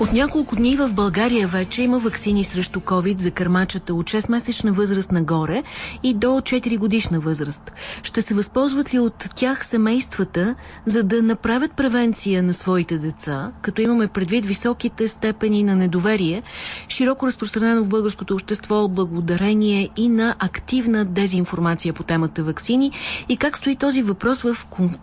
От няколко дни в България вече има вакцини срещу COVID за кърмачата от 6-месечна възраст нагоре и до 4 годишна възраст. Ще се възползват ли от тях семействата, за да направят превенция на своите деца, като имаме предвид високите степени на недоверие, широко разпространено в българското общество благодарение и на активна дезинформация по темата вакцини и как стои този въпрос в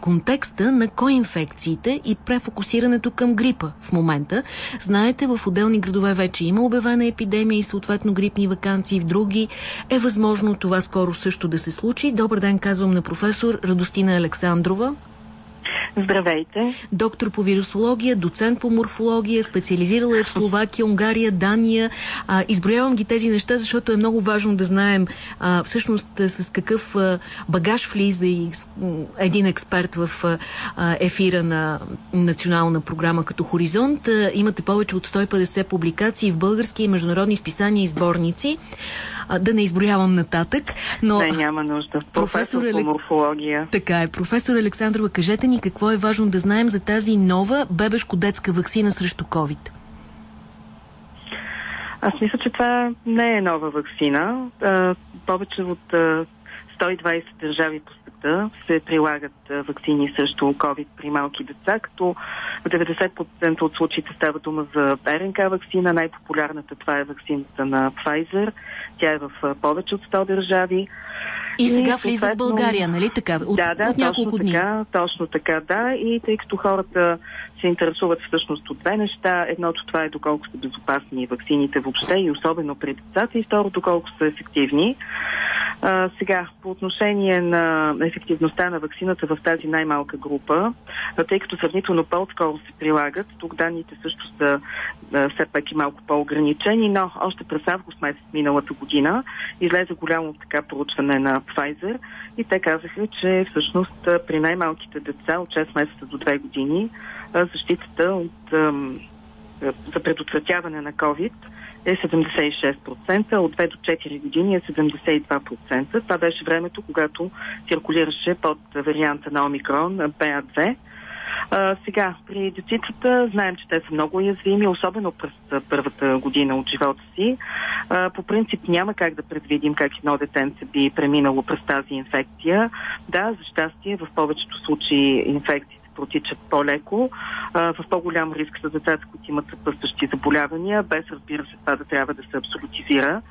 контекста на коинфекциите и префокусирането към грипа в момента, Знаете, в отделни градове вече има обявена епидемия и съответно грипни вакансии, в други е възможно това скоро също да се случи. Добър ден, казвам на професор Радостина Александрова. Здравейте. Доктор по вирусология, доцент по морфология, специализирала е в Словакия, Унгария, Дания. А, изброявам ги тези неща, защото е много важно да знаем а, всъщност с какъв а, багаж влиза и един експерт в а, ефира на национална програма като Хоризонт. А, имате повече от 150 публикации в български и международни списания и сборници. А, да не изброявам нататък. Но... Не, няма нужда. Професор, професор по морфология. Така е. Професор Александрова, кажете ни какво е важно да знаем за тази нова бебешко-детска вакцина срещу COVID? Аз мисля, че това не е нова вакцина. повече от 120 държави по света се прилагат вакцини срещу COVID при малки деца, като в 90% от случаите става дума за РНК вакцина. Най-популярната това е вакцината на Pfizer. Тя е в повече от 100 държави. И сега и, влиза в България, нали така? От, да, да, от няколко точно дни. Така, точно така, да. И тъй като хората се интересуват всъщност от две неща. Едното това е доколко са безопасни вакцините въобще и особено при децата и второ доколко са ефективни. А, сега, по отношение на ефективността на вакцината в тази най-малка група, тъй като сравнително по-скоро се прилагат, тук данните също са все пак и малко по-ограничени, но още през август месец миналата година излезе голямо така проучване на Pfizer и те казаха, че всъщност при най-малките деца от 6 месеца до 2 години защитата от, за предотвратяване на COVID е 76%, от 2 до 4 години е 72%. Това беше времето, когато циркулираше под варианта на Омикрон BA2. А, сега, при децицата знаем, че те са много уязвими, особено през първата година от живота си. А, по принцип няма как да предвидим как едно детенце би преминало през тази инфекция. Да, за щастие, в повечето случаи инфекции протичат по-леко, в по-голям риск са децата, които имат съпъстващи заболявания, без разбира се това да трябва да се абсолютизира.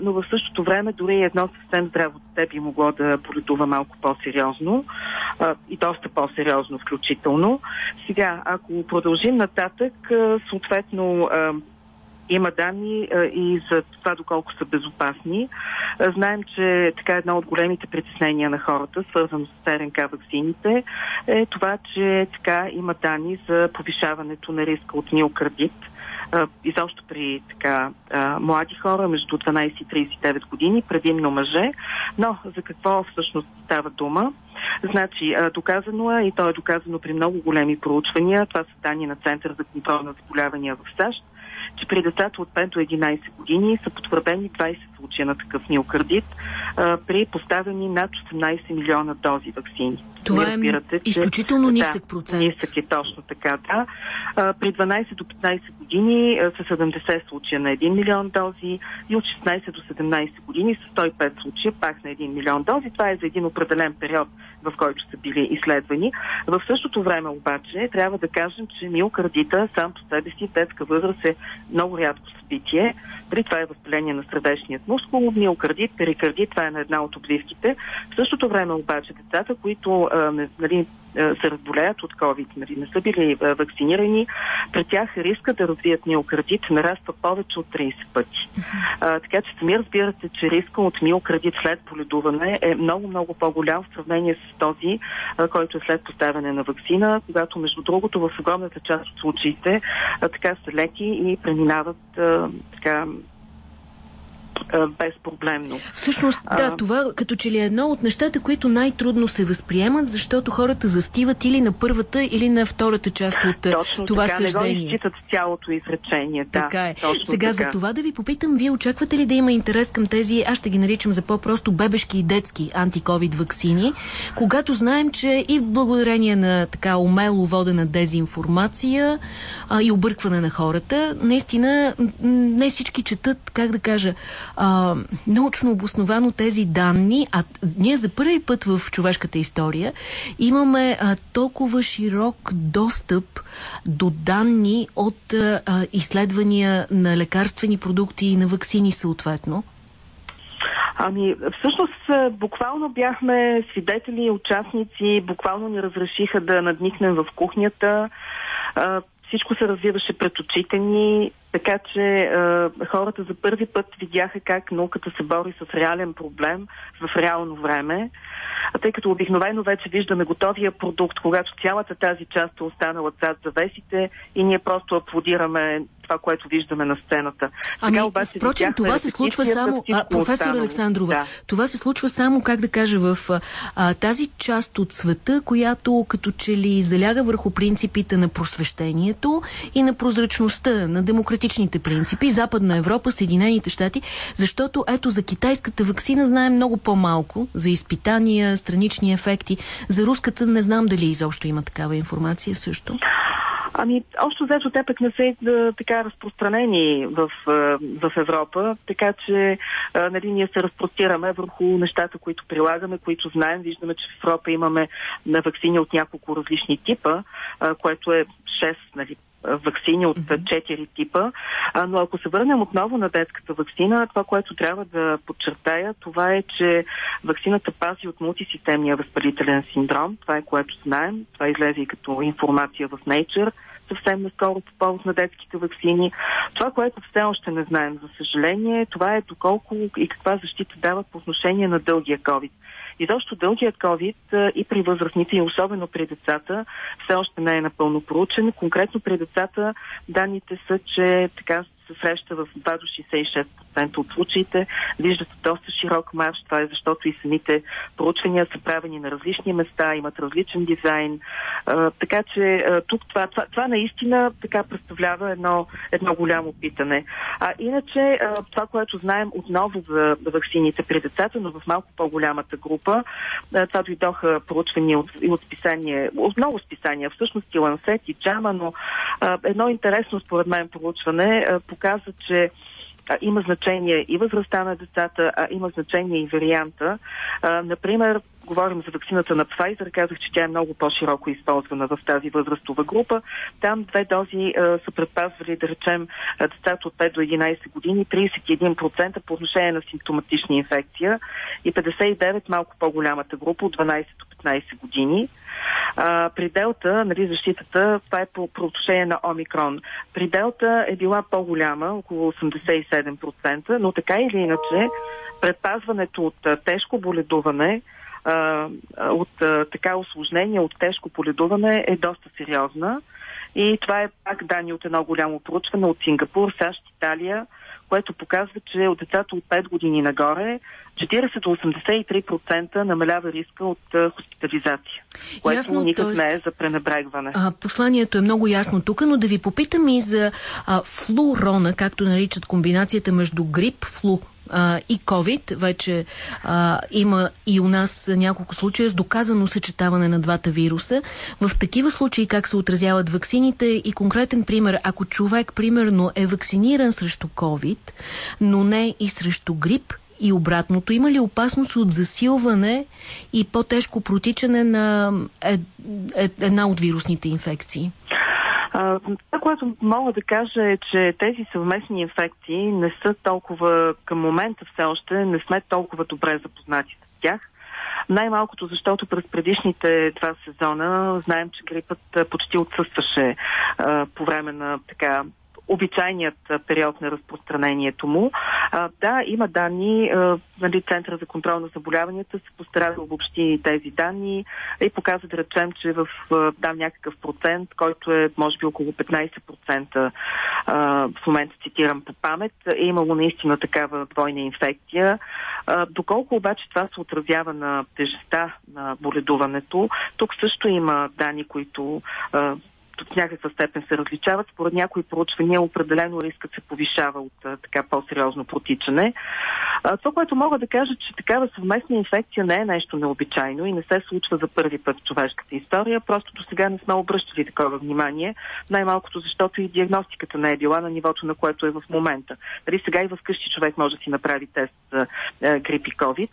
Но в същото време дори едно съвсем здраво дете би могло да полетува малко по-сериозно и доста по-сериозно включително. Сега, ако продължим нататък, съответно има данни и за това доколко са безопасни. Знаем, че така едно от големите притеснения на хората, свързано с РНК вакцините, е това, че така има данни за повишаването на риска от миокардит изобщо при така млади хора между 12 и 39 години, предимно мъже. Но за какво всъщност става дума? Значи, доказано е и то е доказано при много големи проучвания. Това са данни на Център за контрол на заболявания в САЩ че при децата от 5 до 11 години са потвърдени 20 случая на такъв миокардит а, при поставени над 18 милиона дози вакцини. Това е разбирате, че, изключително нисък процент. Да, нисък е точно така, да. А, при 12 до 15 години а, са 70 случая на 1 милион дози и от 16 до 17 години са 105 случая пак на 1 милион дози. Това е за един определен период, в който са били изследвани. В същото време обаче трябва да кажем, че миокардита сам по себе си детска възраст е много рядко събитие. При това е възпаление на сърдечният мускул, миокардит, перикардит, това е на една от отбивките. В същото време обаче децата, които а, нали, се разболеят от COVID, нали, не са били а, вакцинирани, при тях риска да развият миокардит нараства повече от 30 пъти. А, така че сами разбирате, че риска от миокардит след поледуване е много-много по-голям в сравнение с този, а, който е след поставяне на вакцина, когато между другото в огромната част от случаите а, така са леки и преминават а, така безпроблемно. Всъщност, да, това като че ли е едно от нещата, които най-трудно се възприемат, защото хората застиват или на първата, или на втората част от точно това така, съждение. Го изчитат цялото изречение. Да, така е. Точно Сега така. за това да ви попитам, вие очаквате ли да има интерес към тези, аз ще ги наричам за по-просто бебешки и детски антиковид вакцини, когато знаем, че и благодарение на така умело водена дезинформация а, и объркване на хората, наистина не всички четат, как да кажа, а, научно обосновано тези данни, а ние за първи път в човешката история имаме а, толкова широк достъп до данни от а, изследвания на лекарствени продукти и на вакцини съответно. Ами, всъщност, буквално бяхме свидетели, участници, буквално ни разрешиха да надникнем в кухнята. Всичко се развиваше пред очите ни, така че хората за първи път видяха как науката се бори с реален проблем в реално време. А тъй като обикновено вече виждаме готовия продукт, когато цялата тази част е останала зад завесите и ние просто аплодираме това, което виждаме на сцената. Ами, Сега обаче впрочем, това се случва само, а, професор останало. Александрова, да. това се случва само, как да кажа, в а, тази част от света, която като че ли заляга върху принципите на просвещението и на прозрачността, на демократичните принципи, Западна Европа, Съединените щати, защото ето за китайската вакцина знаем много по-малко, за изпитания, странични ефекти. За руската не знам дали изобщо има такава информация също. Ами, общо взето те пък не са да, така разпространени в, в Европа, така че нали, ние се разпростираме върху нещата, които прилагаме, които знаем. Виждаме, че в Европа имаме на вакцини от няколко различни типа, което е 6 нали, вакцини от четири типа. А, но ако се върнем отново на детската вакцина, това, което трябва да подчертая, това е, че вакцината пази от мултисистемния възпалителен синдром. Това е което знаем. Това излезе и като информация в Nature съвсем наскоро по повод на детските вакцини. Това, което все още не знаем, за съжаление, това е доколко и каква защита дават по отношение на дългия COVID. И защо дългият COVID и при възрастните, и особено при децата, все още не е напълно проучен. Конкретно при децата данните са, че така се среща в 2 до 66% от случаите. Вижда се доста широк марш. Това е защото и самите проучвания са правени на различни места, имат различен дизайн. А, така че а, тук това, това, това наистина така представлява едно, едно голямо питане. А иначе а, това, което знаем отново за вакцините при децата, но в малко по-голямата група, а, това дойдоха проучвания от, от списания, от много списания, всъщност и Лансет, и Джама, но а, едно интересно според мен проучване а, показва, че а, има значение и възрастта на децата, а има значение и варианта. А, например, говорим за вакцината на Pfizer, казах, че тя е много по-широко използвана в тази възрастова група. Там две дози а, са предпазвали, да речем, децата от 5 до 11 години, 31% по отношение на симптоматична инфекция и 59% малко по-голямата група от 12 до 15 години. А, при Делта, нали, защитата, това е по, по отношение на Омикрон. При Делта е била по-голяма, около 87%, но така или иначе, предпазването от а, тежко боледуване, а, от а, така осложнение, от тежко боледуване е доста сериозна. И това е пак данни от едно голямо проучване от Сингапур, САЩ, Италия, което показва, че от децата от 5 години нагоре 40 до 83% намалява риска от хоспитализация, което ясно, никак тоест, не е за пренебрегване. А, посланието е много ясно тук, но да ви попитам и за а, флурона, както наричат комбинацията между грип, флу а, и COVID. Вече а, има и у нас няколко случая с доказано съчетаване на двата вируса. В такива случаи как се отразяват ваксините и конкретен пример, ако човек примерно е вакциниран срещу COVID, но не и срещу грип, и обратното? Има ли опасност от засилване и по-тежко протичане на ед, ед, една от вирусните инфекции? Това, което мога да кажа е, че тези съвместни инфекции не са толкова, към момента все още, не сме толкова добре запознати с тях. Най-малкото, защото през предишните два сезона знаем, че грипът почти отсъстваше а, по време на така обичайният период на разпространението му. А, да, има данни, а, нали, Центъра за контрол на заболяванията се постара да обобщи тези данни и показва да речем, че в да, някакъв процент, който е може би около 15% а, в момента цитирам по памет, е имало наистина такава двойна инфекция. Доколко обаче това се отразява на тежестта на боледуването, тук също има данни, които в някаква степен се различават. Според някои проучвания определено рискът се повишава от а, така по-сериозно протичане. А, това, което мога да кажа, че такава съвместна инфекция не е нещо необичайно и не се случва за първи път в човешката история. Просто до сега не сме обръщали такова внимание. Най-малкото защото и диагностиката не е била на нивото, на което е в момента. Дали сега и вкъщи човек може да си направи тест за грип и COVID.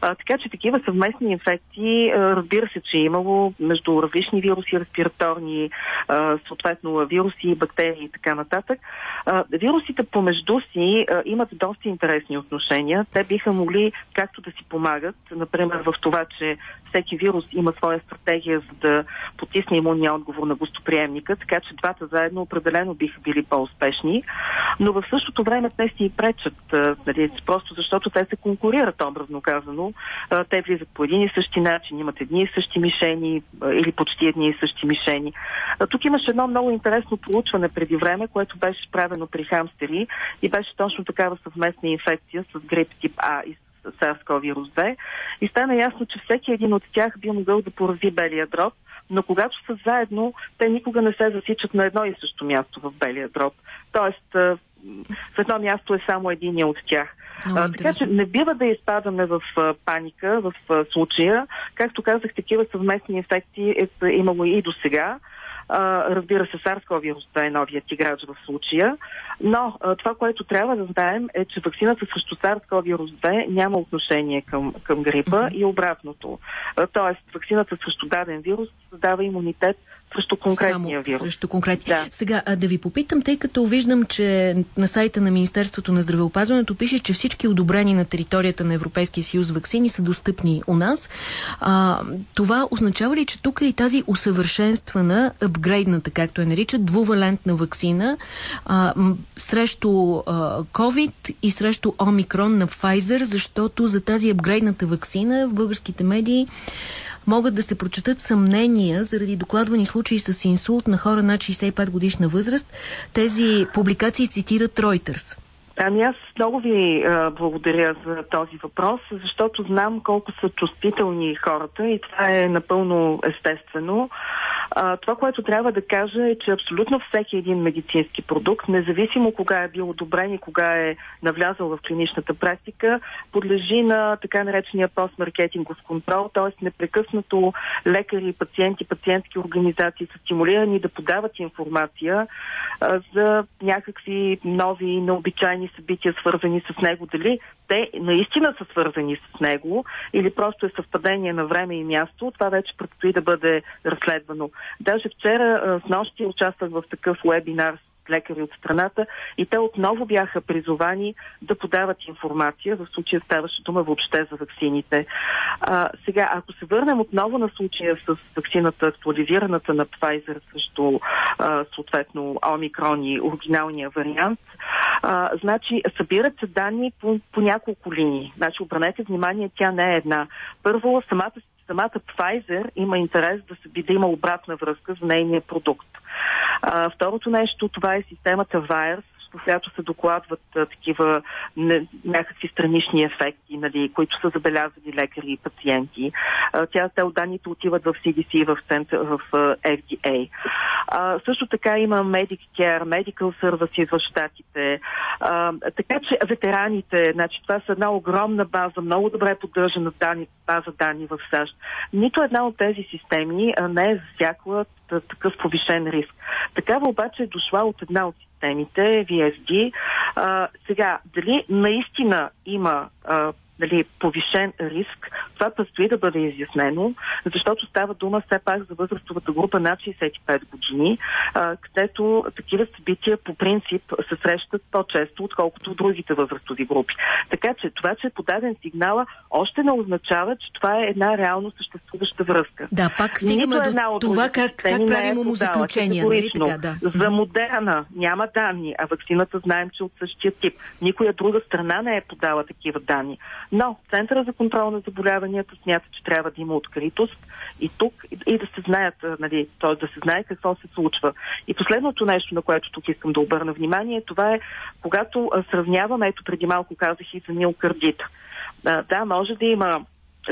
А, така че такива съвместни инфекции, а, разбира се, че е имало между различни вируси, респираторни, а, съответно вируси, бактерии и така нататък. А, вирусите помежду си а, имат доста интересни отношения. Те биха могли както да си помагат, например в това, че всеки вирус има своя стратегия за да потисне имунния отговор на гостоприемника, така че двата заедно определено биха били по-успешни, но в същото време те си и пречат, нали, просто защото те се конкурират, образно казано. Те влизат по един и същи начин, имат едни и същи мишени или почти едни и същи мишени. Тук имаше едно много интересно проучване преди време, което беше правено при хамстери и беше точно такава съвместна инфекция с грип тип А и SARS-CoV-2 и стана ясно, че всеки един от тях би могъл да порази белия дроб, но когато са заедно, те никога не се засичат на едно и също място в белия дроб. Тоест, в едно място е само единия от тях. а, така че не бива да изпадаме в а, паника в а, случая. Както казах, такива съвместни инфекции е, е имало и до сега. Разбира се, SARS-CoV е новият играч в случая, но а, това, което трябва да знаем е, че вакцината срещу SARS-CoV-2 няма отношение към, към грипа mm-hmm. и обратното. А, тоест, вакцината срещу даден вирус създава имунитет срещу конкретния Само вирус. Срещу конкретния. Да. Сега, а да ви попитам, тъй като виждам, че на сайта на Министерството на здравеопазването пише, че всички одобрени на територията на Европейския съюз вакцини са достъпни у нас. А, това означава ли, че тук е и тази усъвършенствана, апгрейдната, както я наричат, двувалентна вакцина а, срещу а, COVID и срещу Омикрон на Pfizer, защото за тази апгрейдната вакцина в българските медии могат да се прочетат съмнения заради докладвани случаи с инсулт на хора над 65 годишна възраст. Тези публикации цитират Reuters. Ами аз много ви а, благодаря за този въпрос, защото знам колко са чувствителни хората и това е напълно естествено. А, това, което трябва да кажа е, че абсолютно всеки един медицински продукт, независимо кога е бил одобрен и кога е навлязал в клиничната практика, подлежи на така наречения постмаркетингов контрол, т.е. непрекъснато лекари, пациенти, пациентски организации са стимулирани да подават информация а, за някакви нови, необичайни събития, свързани с него. Дали те наистина са свързани с него или просто е съвпадение на време и място, това вече предстои да бъде разследвано. Даже вчера с нощи участвах в такъв вебинар лекари от страната и те отново бяха призовани да подават информация. В случая ставаше дума въобще за вакцините. А, сега, ако се върнем отново на случая с вакцината, актуализираната на Pfizer срещу а, съответно Омикрон и оригиналния вариант, а, значи събират се данни по, по няколко линии. Значи обранете внимание, тя не е една. Първо, самата самата Pfizer има интерес да, се, да има обратна връзка за нейния продукт. А, второто нещо, това е системата VIRES, в която се докладват а, такива не, някакви странични ефекти, нали, които са забелязани лекари и пациенти. А, тя, те данните отиват в CDC и в, център, в а, FDA. А, също така има Medicare, Medical Services в щатите. А, така че ветераните, значи това са една огромна база, много добре поддържана данни, база данни в САЩ. Нито една от тези системи а, не е засякла такъв повишен риск. Такава обаче е дошла от една от системите, VSD. А, сега, дали наистина има а, дали, повишен риск, това предстои да бъде изяснено, защото става дума все пак за възрастовата група над 65 години, а, където такива събития по принцип се срещат по-често, отколкото в другите възрастови групи. Така че това, че е подаден сигнала, още не означава, че това е една реално съществуваща връзка. Да, пак стигаме до това как, как правим му заключения. Нали така, да. За Модерна няма данни, а вакцината знаем, че от същия тип. Никоя друга страна не е подала такива данни. Но Центъра за контрол на заболяванията смята, че трябва да има откритост и тук, и, да се знаят, нали, т.е. да се знае какво се случва. И последното нещо, на което тук искам да обърна внимание, това е когато сравняваме, ето преди малко казах и за миокардит. Да, може да има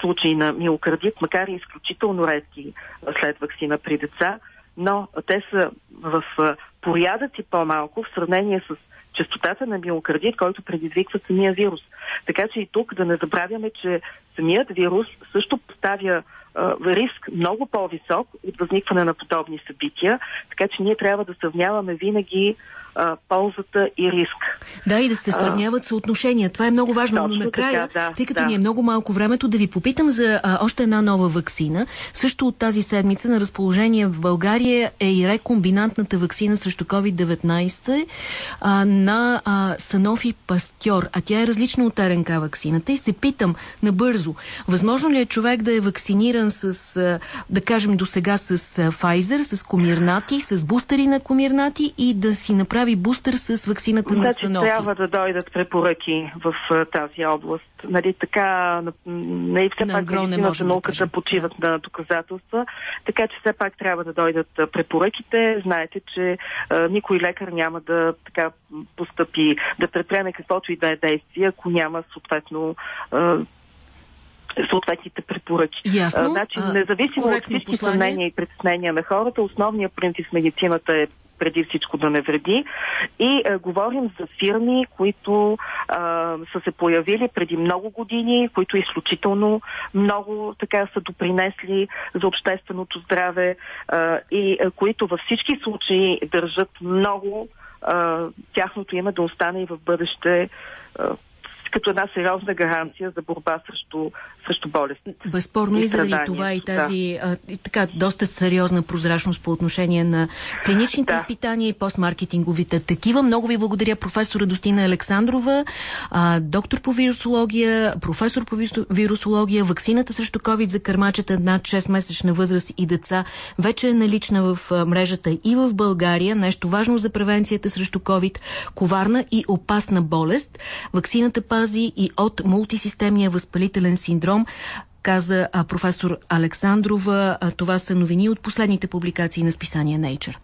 случаи на миокардит, макар и изключително редки след вакцина при деца, но те са в порядъци по-малко в сравнение с частотата на миокардит, който предизвиква самия вирус. Така че и тук да не забравяме, че самият вирус също поставя риск много по-висок от възникване на подобни събития, така че ние трябва да сравняваме винаги а, ползата и риск. Да, и да се сравняват съотношения. Това е много важно. Но накрая, така, да, тъй като да. ни е много малко времето, да ви попитам за а, още една нова вакцина. Също от тази седмица на разположение в България е и рекомбинантната вакцина срещу COVID-19 на а, Санофи Пастьор. А тя е различна от РНК вакцината. И се питам набързо, възможно ли е човек да е вакциниран с, да кажем до сега с Pfizer, с комирнати, с бустери на комирнати и да си направи бустер с вакцината на значи, Санофи? трябва да дойдат препоръки в тази област. Нали, така, не все на пак медицината, науката да почиват да. на доказателства, така че все пак трябва да дойдат препоръките. Знаете, че а, никой лекар няма да така постъпи, да предприеме каквото и да е действие, ако няма съответно а, съответните препоръки. Ясно. значи, независимо от всички съмнения и притеснения на хората, основният принцип в медицината е преди всичко да не вреди. И а, говорим за фирми, които а, са се появили преди много години, които изключително много така са допринесли за общественото здраве а, и а, които във всички случаи държат много а, тяхното име да остане и в бъдеще а, като една сериозна гаранция за борба срещу, срещу болестите. Безспорно и, заради това и тази да. а, и така, доста сериозна прозрачност по отношение на клиничните да. изпитания и постмаркетинговите такива. Много ви благодаря професора Достина Александрова, а, доктор по вирусология, професор по вирусология, вакцината срещу COVID за кърмачета над 6-месечна възраст и деца вече е налична в мрежата и в България. Нещо важно за превенцията срещу COVID, коварна и опасна болест. Вакцината пази и от мултисистемния възпалителен синдром, каза професор Александрова. Това са новини от последните публикации на списание Nature.